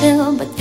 chill, but